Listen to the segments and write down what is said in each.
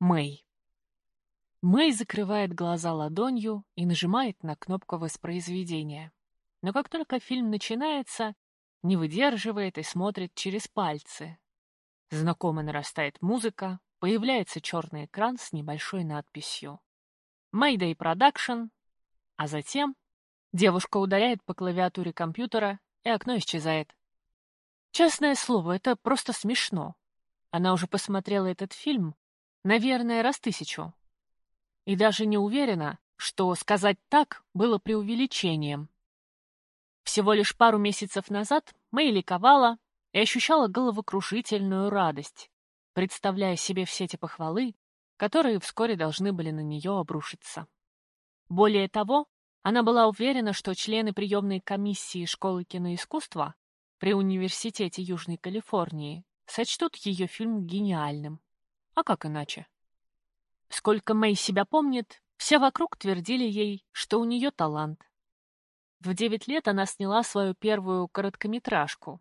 Мэй. Мэй закрывает глаза ладонью и нажимает на кнопку воспроизведения. Но как только фильм начинается, не выдерживает и смотрит через пальцы. Знакомо нарастает музыка, появляется черный экран с небольшой надписью «Mayday Production», а затем девушка ударяет по клавиатуре компьютера, и окно исчезает. Честное слово, это просто смешно. Она уже посмотрела этот фильм, наверное, раз тысячу. И даже не уверена, что сказать так было преувеличением. Всего лишь пару месяцев назад Мэй ликовала и ощущала головокрушительную радость, представляя себе все эти похвалы, которые вскоре должны были на нее обрушиться. Более того, она была уверена, что члены приемной комиссии школы киноискусства при Университете Южной Калифорнии сочтут ее фильм гениальным. А как иначе? Сколько Мэй себя помнит, все вокруг твердили ей, что у нее талант. В девять лет она сняла свою первую короткометражку.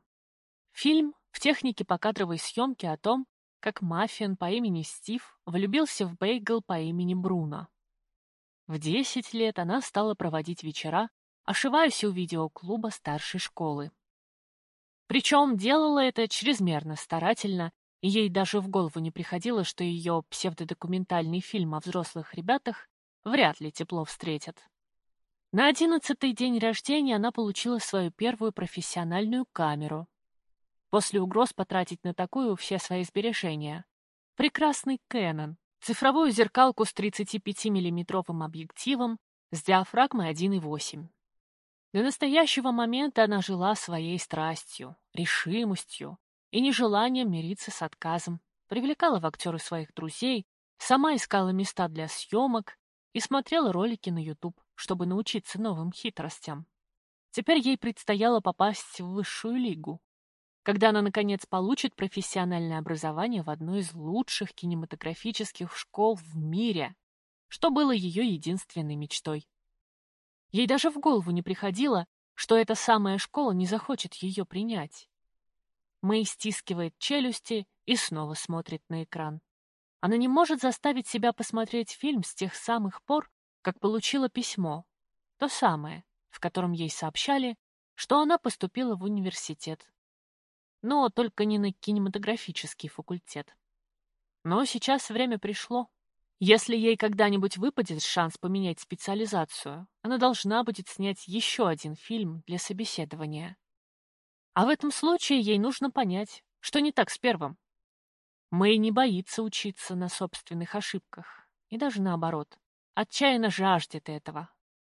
Фильм в технике покадровой съемки о том, как мафиан по имени Стив влюбился в бейгл по имени Бруно. В десять лет она стала проводить вечера, ошиваясь у видеоклуба старшей школы. Причем делала это чрезмерно старательно, ей даже в голову не приходило, что ее псевдодокументальный фильм о взрослых ребятах вряд ли тепло встретят. На одиннадцатый день рождения она получила свою первую профессиональную камеру. После угроз потратить на такую все свои сбережения. Прекрасный Canon, цифровую зеркалку с 35-миллиметровым объективом с диафрагмой 1.8. До настоящего момента она жила своей страстью, решимостью и нежеланием мириться с отказом, привлекала в актеры своих друзей, сама искала места для съемок и смотрела ролики на YouTube, чтобы научиться новым хитростям. Теперь ей предстояло попасть в высшую лигу, когда она, наконец, получит профессиональное образование в одной из лучших кинематографических школ в мире, что было ее единственной мечтой. Ей даже в голову не приходило, что эта самая школа не захочет ее принять. Мэй стискивает челюсти и снова смотрит на экран. Она не может заставить себя посмотреть фильм с тех самых пор, как получила письмо, то самое, в котором ей сообщали, что она поступила в университет. Но только не на кинематографический факультет. Но сейчас время пришло. Если ей когда-нибудь выпадет шанс поменять специализацию, она должна будет снять еще один фильм для собеседования. А в этом случае ей нужно понять, что не так с первым. Мэй не боится учиться на собственных ошибках, и даже наоборот, отчаянно жаждет этого.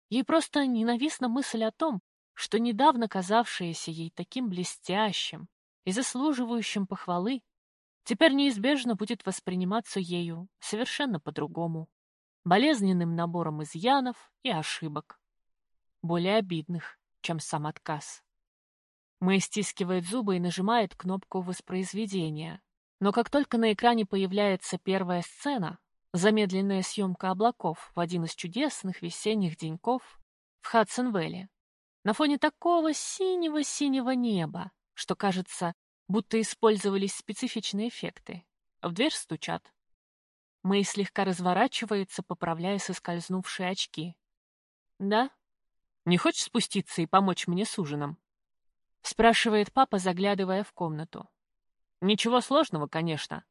Ей просто ненавистна мысль о том, что недавно казавшееся ей таким блестящим и заслуживающим похвалы теперь неизбежно будет восприниматься ею совершенно по-другому, болезненным набором изъянов и ошибок, более обидных, чем сам отказ. Мэй стискивает зубы и нажимает кнопку воспроизведения. Но как только на экране появляется первая сцена, замедленная съемка облаков в один из чудесных весенних деньков в Хадсон-Вэлли, на фоне такого синего-синего неба, что кажется, будто использовались специфичные эффекты. В дверь стучат. Мэй слегка разворачивается, поправляя соскользнувшие очки. «Да? Не хочешь спуститься и помочь мне с ужином?» — спрашивает папа, заглядывая в комнату. «Ничего сложного, конечно.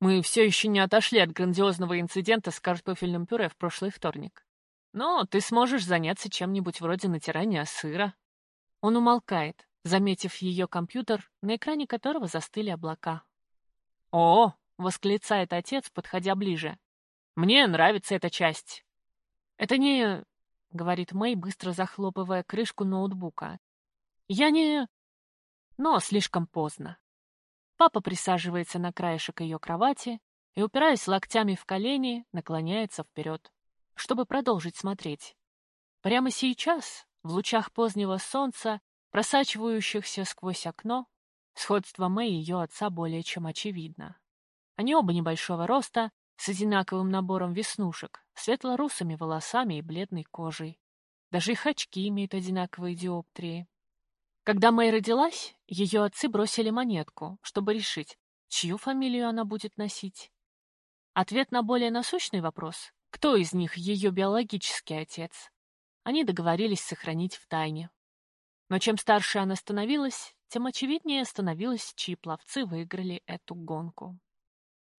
Мы все еще не отошли от грандиозного инцидента с картофельным пюре в прошлый вторник. Но ты сможешь заняться чем-нибудь вроде натирания сыра». Он умолкает, заметив ее компьютер, на экране которого застыли облака. «О!» — восклицает отец, подходя ближе. «Мне нравится эта часть». «Это не...» — говорит Мэй, быстро захлопывая крышку ноутбука. «Я не...» Но слишком поздно. Папа присаживается на краешек ее кровати и, упираясь локтями в колени, наклоняется вперед, чтобы продолжить смотреть. Прямо сейчас, в лучах позднего солнца, просачивающихся сквозь окно, сходство Мэй и ее отца более чем очевидно. Они оба небольшого роста, с одинаковым набором веснушек, светло-русыми волосами и бледной кожей. Даже их очки имеют одинаковые диоптрии. Когда Мэй родилась, ее отцы бросили монетку, чтобы решить, чью фамилию она будет носить. Ответ на более насущный вопрос — кто из них ее биологический отец? Они договорились сохранить в тайне. Но чем старше она становилась, тем очевиднее становилось, чьи пловцы выиграли эту гонку.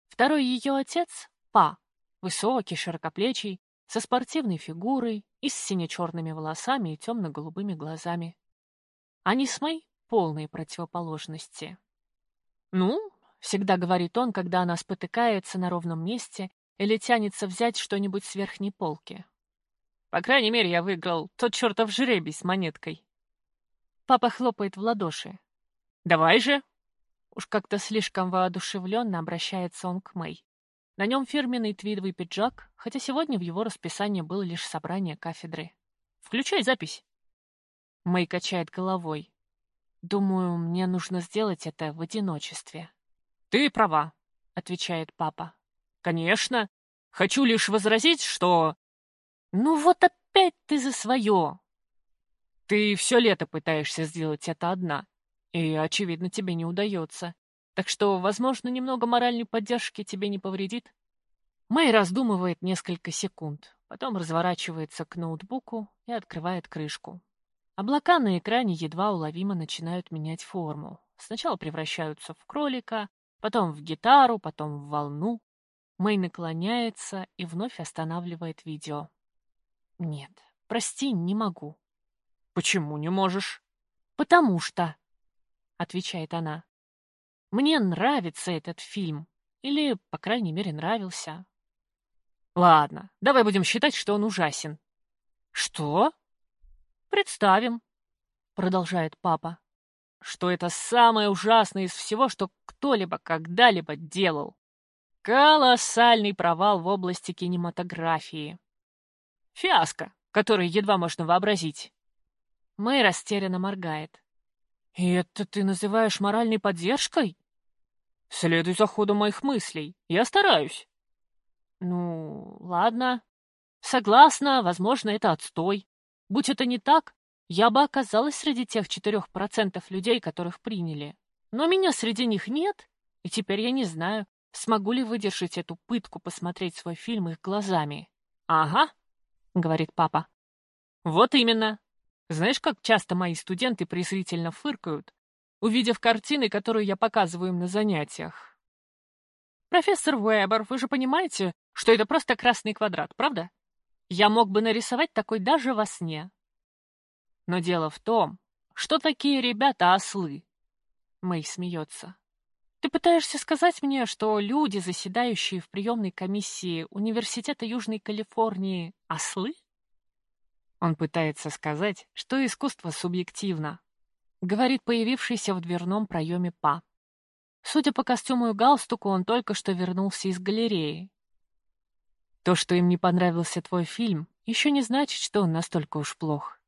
Второй ее отец — Па, высокий, широкоплечий, со спортивной фигурой и с сине-черными волосами и темно-голубыми глазами. Они с Мэй — полные противоположности. «Ну, — всегда говорит он, когда она спотыкается на ровном месте или тянется взять что-нибудь с верхней полки. «По крайней мере, я выиграл тот чертов жребий с монеткой». Папа хлопает в ладоши. «Давай же!» Уж как-то слишком воодушевленно обращается он к Мэй. На нем фирменный твидовый пиджак, хотя сегодня в его расписании было лишь собрание кафедры. «Включай запись!» Мэй качает головой. «Думаю, мне нужно сделать это в одиночестве». «Ты права», — отвечает папа. «Конечно. Хочу лишь возразить, что...» «Ну вот опять ты за свое!» «Ты все лето пытаешься сделать это одна, и, очевидно, тебе не удается. Так что, возможно, немного моральной поддержки тебе не повредит». Мэй раздумывает несколько секунд, потом разворачивается к ноутбуку и открывает крышку. Облака на экране едва уловимо начинают менять форму. Сначала превращаются в кролика, потом в гитару, потом в волну. Мэй наклоняется и вновь останавливает видео. Нет, прости, не могу. Почему не можешь? Потому что, отвечает она. Мне нравится этот фильм. Или, по крайней мере, нравился. Ладно, давай будем считать, что он ужасен. Что? Представим, продолжает папа что это самое ужасное из всего, что кто-либо когда-либо делал. Колоссальный провал в области кинематографии. Фиаско, который едва можно вообразить. Мэй растерянно моргает. «И это ты называешь моральной поддержкой?» «Следуй за ходом моих мыслей. Я стараюсь». «Ну, ладно. Согласна, возможно, это отстой. Будь это не так, я бы оказалась среди тех четырех процентов людей, которых приняли. Но меня среди них нет, и теперь я не знаю, смогу ли выдержать эту пытку посмотреть свой фильм их глазами. «Ага», — говорит папа. «Вот именно. Знаешь, как часто мои студенты презрительно фыркают, увидев картины, которые я показываю им на занятиях? Профессор Уэбер, вы же понимаете, что это просто красный квадрат, правда? Я мог бы нарисовать такой даже во сне, но дело в том, что такие ребята ослы. Мэй смеется. Ты пытаешься сказать мне, что люди, заседающие в приемной комиссии Университета Южной Калифорнии, ослы? Он пытается сказать, что искусство субъективно, говорит появившийся в дверном проеме Па. Судя по костюму и галстуку, он только что вернулся из галереи. То, что им не понравился твой фильм, еще не значит, что он настолько уж плох.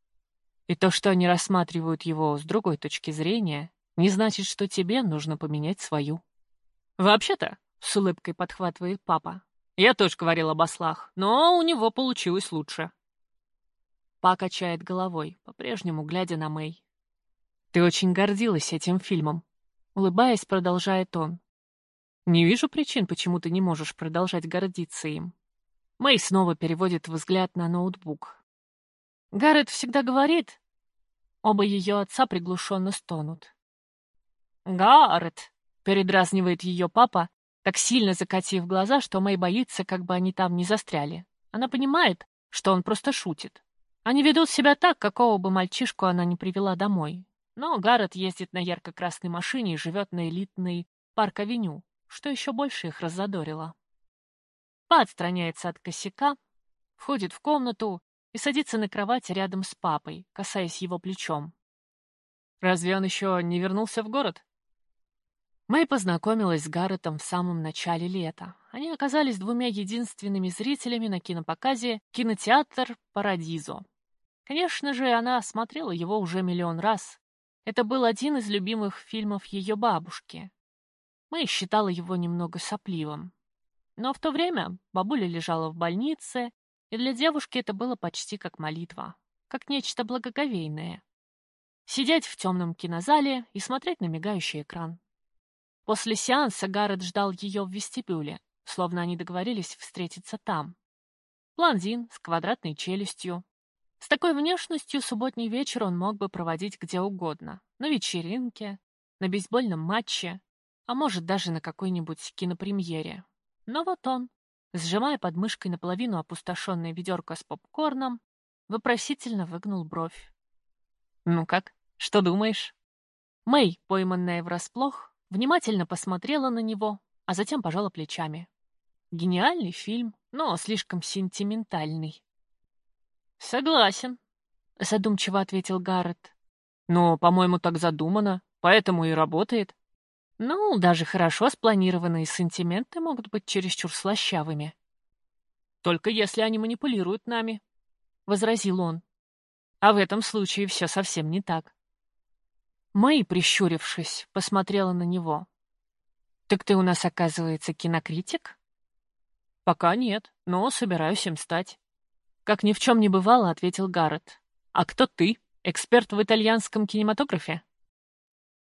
И то, что они рассматривают его с другой точки зрения, не значит, что тебе нужно поменять свою. «Вообще-то», — с улыбкой подхватывает папа, — «я тоже говорил об ослах, но у него получилось лучше». Па качает головой, по-прежнему глядя на Мэй. «Ты очень гордилась этим фильмом», — улыбаясь, продолжает он. «Не вижу причин, почему ты не можешь продолжать гордиться им». Мэй снова переводит взгляд на ноутбук. Гаррет всегда говорит, Оба ее отца приглушенно стонут. «Гаррет!» — передразнивает ее папа, так сильно закатив глаза, что Мэй боится, как бы они там не застряли. Она понимает, что он просто шутит. Они ведут себя так, какого бы мальчишку она не привела домой. Но Гаррет ездит на ярко-красной машине и живет на элитной парк-авеню, что еще больше их раззадорило. Па отстраняется от косяка, входит в комнату и садится на кровати рядом с папой, касаясь его плечом. Разве он еще не вернулся в город? Мэй познакомилась с Гарретом в самом начале лета. Они оказались двумя единственными зрителями на кинопоказе «Кинотеатр Парадизо». Конечно же, она смотрела его уже миллион раз. Это был один из любимых фильмов ее бабушки. Мэй считала его немного сопливым. Но в то время бабуля лежала в больнице, и для девушки это было почти как молитва, как нечто благоговейное. Сидеть в темном кинозале и смотреть на мигающий экран. После сеанса Гаррет ждал ее в вестибюле, словно они договорились встретиться там. Блондин с квадратной челюстью. С такой внешностью субботний вечер он мог бы проводить где угодно. На вечеринке, на бейсбольном матче, а может даже на какой-нибудь кинопремьере. Но вот он, сжимая под мышкой наполовину опустошенное ведерко с попкорном, вопросительно выгнул бровь. «Ну как, что думаешь?» Мэй, пойманная врасплох, внимательно посмотрела на него, а затем пожала плечами. Гениальный фильм, но слишком сентиментальный. «Согласен», — задумчиво ответил Гаррет. «Но, по-моему, так задумано, поэтому и работает». «Ну, даже хорошо спланированные сантименты могут быть чересчур слащавыми». «Только если они манипулируют нами», — возразил он. «А в этом случае все совсем не так». Мэй, прищурившись, посмотрела на него. «Так ты у нас, оказывается, кинокритик?» «Пока нет, но собираюсь им стать». Как ни в чем не бывало, ответил Гаррет. «А кто ты? Эксперт в итальянском кинематографе?»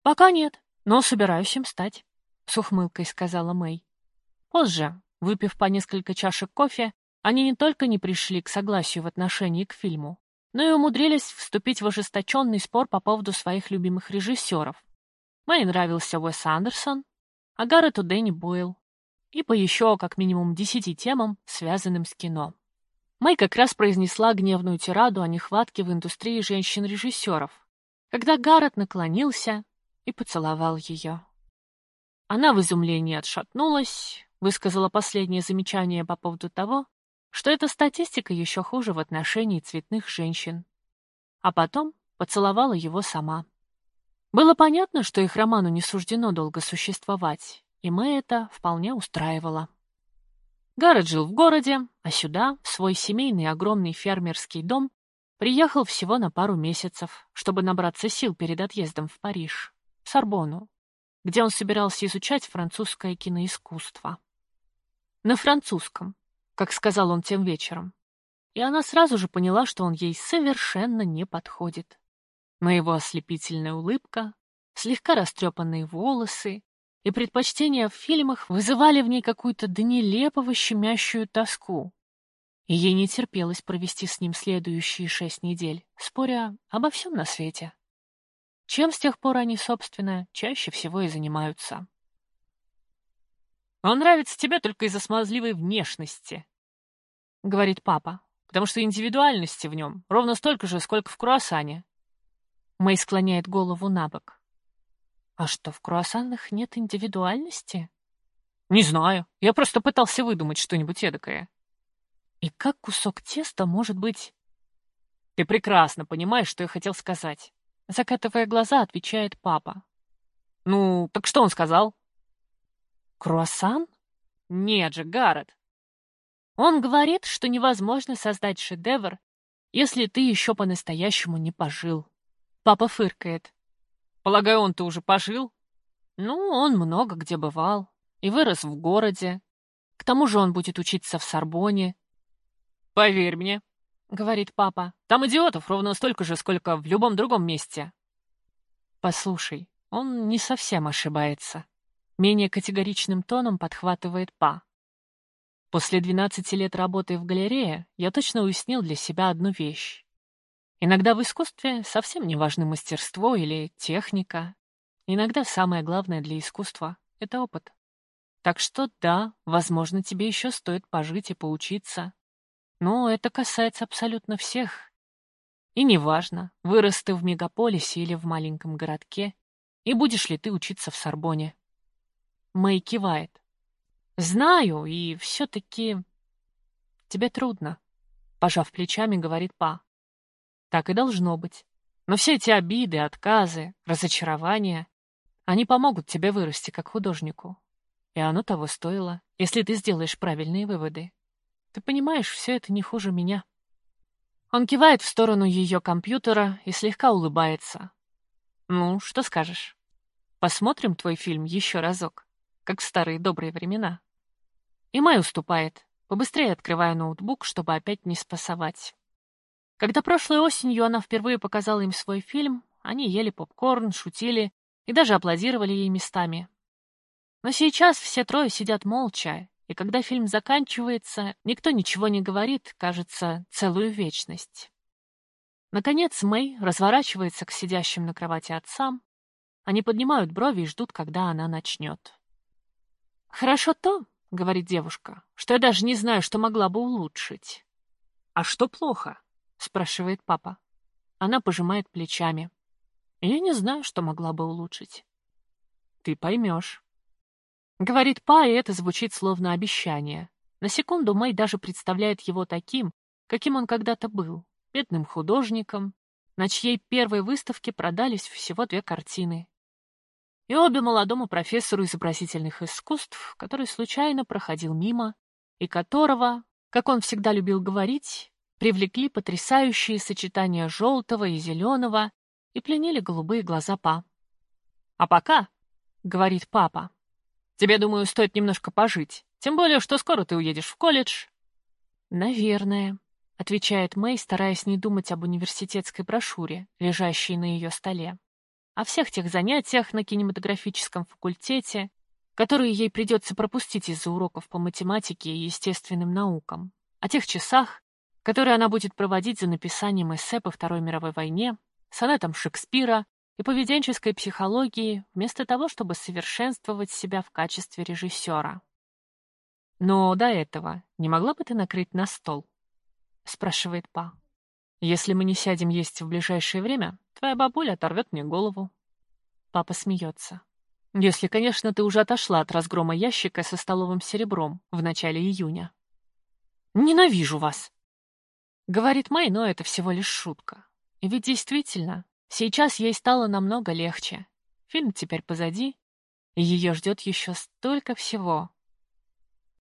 «Пока нет, но собираюсь им стать», — с ухмылкой сказала Мэй. Позже, выпив по несколько чашек кофе, они не только не пришли к согласию в отношении к фильму, но и умудрились вступить в ожесточенный спор по поводу своих любимых режиссеров. Мэй нравился Уэс Андерсон, а Гаррету Дэнни Бойл, и по еще как минимум десяти темам, связанным с кино. Мэй как раз произнесла гневную тираду о нехватке в индустрии женщин-режиссеров, когда Гаррет наклонился и поцеловал ее. Она в изумлении отшатнулась, высказала последнее замечание по поводу того, что эта статистика еще хуже в отношении цветных женщин. А потом поцеловала его сама. Было понятно, что их роману не суждено долго существовать, и Мэй это вполне устраивало. Гаррет жил в городе, а сюда, в свой семейный огромный фермерский дом, приехал всего на пару месяцев, чтобы набраться сил перед отъездом в Париж, Сорбону, где он собирался изучать французское киноискусство. На французском, как сказал он тем вечером. И она сразу же поняла, что он ей совершенно не подходит. Но его ослепительная улыбка, слегка растрепанные волосы и предпочтения в фильмах вызывали в ней какую-то до нелепого щемящую тоску. И ей не терпелось провести с ним следующие шесть недель, споря обо всем на свете. Чем с тех пор они, собственно, чаще всего и занимаются. «Он нравится тебе только из-за смазливой внешности», — говорит папа, «потому что индивидуальности в нем ровно столько же, сколько в круассане». Мэй склоняет голову на бок. А что, в круассанах нет индивидуальности? Не знаю. Я просто пытался выдумать что-нибудь эдакое. И как кусок теста может быть... Ты прекрасно понимаешь, что я хотел сказать. Закатывая глаза, отвечает папа. Ну, так что он сказал? Круассан? Нет же, Гаррет. Он говорит, что невозможно создать шедевр, если ты еще по-настоящему не пожил. Папа фыркает. Полагаю, он-то уже пожил? Ну, он много где бывал. И вырос в городе. К тому же он будет учиться в Сорбоне. Поверь мне, — говорит папа, — там идиотов ровно столько же, сколько в любом другом месте. Послушай, он не совсем ошибается. Менее категоричным тоном подхватывает Па. После 12 лет работы в галерее я точно уяснил для себя одну вещь. Иногда в искусстве совсем не важны мастерство или техника. Иногда самое главное для искусства — это опыт. Так что да, возможно, тебе еще стоит пожить и поучиться. Но это касается абсолютно всех. И неважно, вырос ты в мегаполисе или в маленьком городке, и будешь ли ты учиться в Сорбоне. Мэй кивает. Знаю, и все-таки... Тебе трудно, пожав плечами, говорит Па. Так и должно быть. Но все эти обиды, отказы, разочарования, они помогут тебе вырасти как художнику. И оно того стоило, если ты сделаешь правильные выводы. Ты понимаешь, все это не хуже меня. Он кивает в сторону ее компьютера и слегка улыбается. Ну, что скажешь? Посмотрим твой фильм еще разок, как в старые добрые времена. И Май уступает, побыстрее открывая ноутбук, чтобы опять не спасовать. Когда прошлой осенью она впервые показала им свой фильм, они ели попкорн, шутили и даже аплодировали ей местами. Но сейчас все трое сидят молча и когда фильм заканчивается, никто ничего не говорит, кажется, целую вечность. Наконец Мэй разворачивается к сидящим на кровати отцам. Они поднимают брови и ждут, когда она начнет. «Хорошо то, — говорит девушка, — что я даже не знаю, что могла бы улучшить». «А что плохо?» — спрашивает папа. Она пожимает плечами. «Я не знаю, что могла бы улучшить». «Ты поймешь». Говорит Па, и это звучит словно обещание. На секунду Мэй даже представляет его таким, каким он когда-то был, бедным художником, на чьей первой выставке продались всего две картины. И обе молодому профессору изобразительных искусств, который случайно проходил мимо, и которого, как он всегда любил говорить, привлекли потрясающие сочетания желтого и зеленого и пленили голубые глаза Па. «А пока», — говорит папа, Тебе, думаю, стоит немножко пожить. Тем более, что скоро ты уедешь в колледж». «Наверное», — отвечает Мэй, стараясь не думать об университетской брошюре, лежащей на ее столе. О всех тех занятиях на кинематографическом факультете, которые ей придется пропустить из-за уроков по математике и естественным наукам. О тех часах, которые она будет проводить за написанием эссе по Второй мировой войне, сонетом Шекспира и поведенческой психологии, вместо того, чтобы совершенствовать себя в качестве режиссера. «Но до этого не могла бы ты накрыть на стол?» — спрашивает Па. «Если мы не сядем есть в ближайшее время, твоя бабуля оторвет мне голову». Папа смеется. «Если, конечно, ты уже отошла от разгрома ящика со столовым серебром в начале июня». «Ненавижу вас!» — говорит Мэй, но это всего лишь шутка. И ведь действительно, Сейчас ей стало намного легче. Фильм теперь позади, и ее ждет еще столько всего.